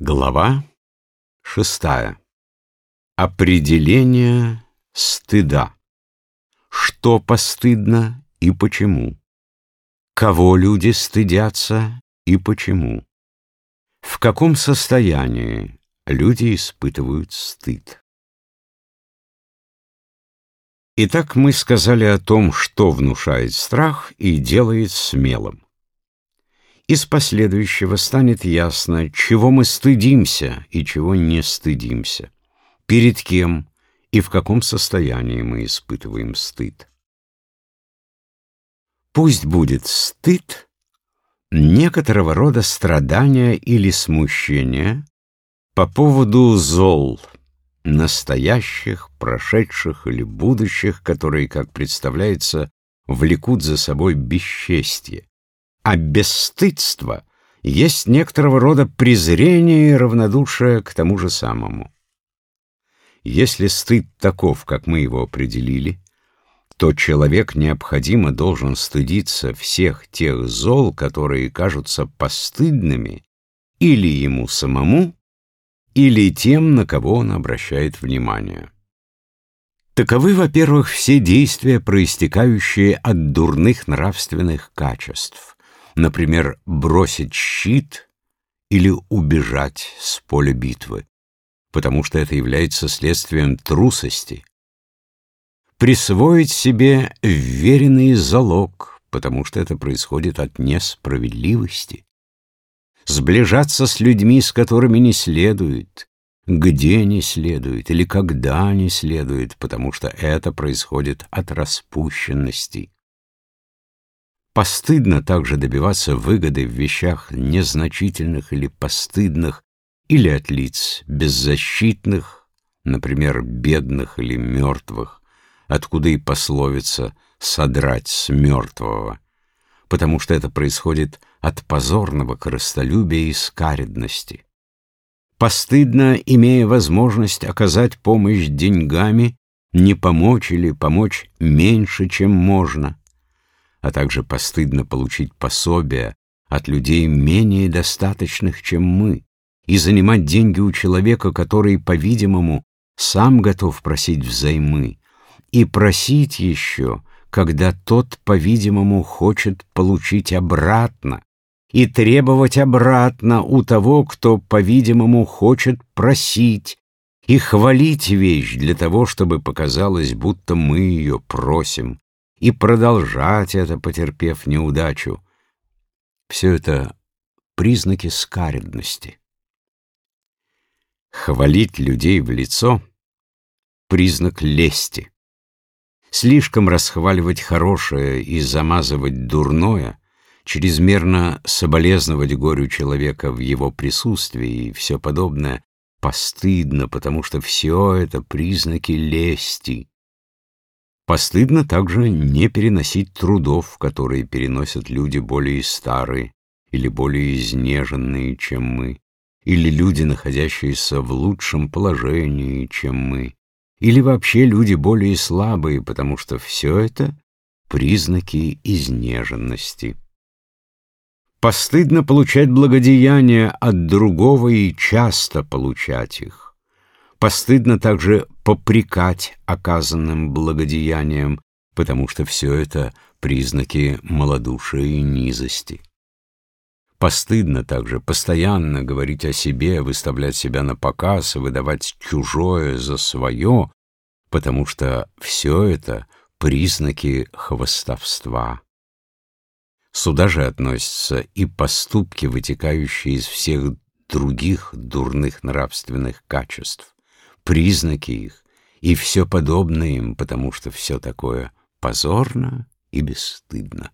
Глава шестая. Определение стыда. Что постыдно и почему? Кого люди стыдятся и почему? В каком состоянии люди испытывают стыд? Итак, мы сказали о том, что внушает страх и делает смелым. Из последующего станет ясно, чего мы стыдимся и чего не стыдимся, перед кем и в каком состоянии мы испытываем стыд. Пусть будет стыд некоторого рода страдания или смущения по поводу зол, настоящих, прошедших или будущих, которые, как представляется, влекут за собой бесчестье а бесстыдство есть некоторого рода презрение и равнодушие к тому же самому. Если стыд таков, как мы его определили, то человек необходимо должен стыдиться всех тех зол, которые кажутся постыдными или ему самому, или тем, на кого он обращает внимание. Таковы, во-первых, все действия, проистекающие от дурных нравственных качеств например, бросить щит или убежать с поля битвы, потому что это является следствием трусости. Присвоить себе веренный залог, потому что это происходит от несправедливости. Сближаться с людьми, с которыми не следует, где не следует или когда не следует, потому что это происходит от распущенности. Постыдно также добиваться выгоды в вещах незначительных или постыдных, или от лиц беззащитных, например, бедных или мертвых, откуда и пословица «содрать с мертвого», потому что это происходит от позорного корыстолюбия и скаредности. Постыдно, имея возможность оказать помощь деньгами, не помочь или помочь меньше, чем можно – а также постыдно получить пособия от людей менее достаточных, чем мы, и занимать деньги у человека, который, по-видимому, сам готов просить взаймы, и просить еще, когда тот, по-видимому, хочет получить обратно, и требовать обратно у того, кто, по-видимому, хочет просить, и хвалить вещь для того, чтобы показалось, будто мы ее просим, и продолжать это, потерпев неудачу. Все это признаки скаредности. Хвалить людей в лицо — признак лести. Слишком расхваливать хорошее и замазывать дурное, чрезмерно соболезновать горю человека в его присутствии и все подобное постыдно, потому что все это признаки лести. Постыдно также не переносить трудов, которые переносят люди более старые или более изнеженные, чем мы, или люди, находящиеся в лучшем положении, чем мы, или вообще люди более слабые, потому что все это признаки изнеженности. Постыдно получать благодеяния от другого и часто получать их. Постыдно также попрекать оказанным благодеянием, потому что все это признаки малодушия и низости. Постыдно также постоянно говорить о себе, выставлять себя на показ, выдавать чужое за свое, потому что все это признаки хвостовства. Сюда же относятся и поступки, вытекающие из всех других дурных нравственных качеств признаки их и все подобное им, потому что все такое позорно и бесстыдно.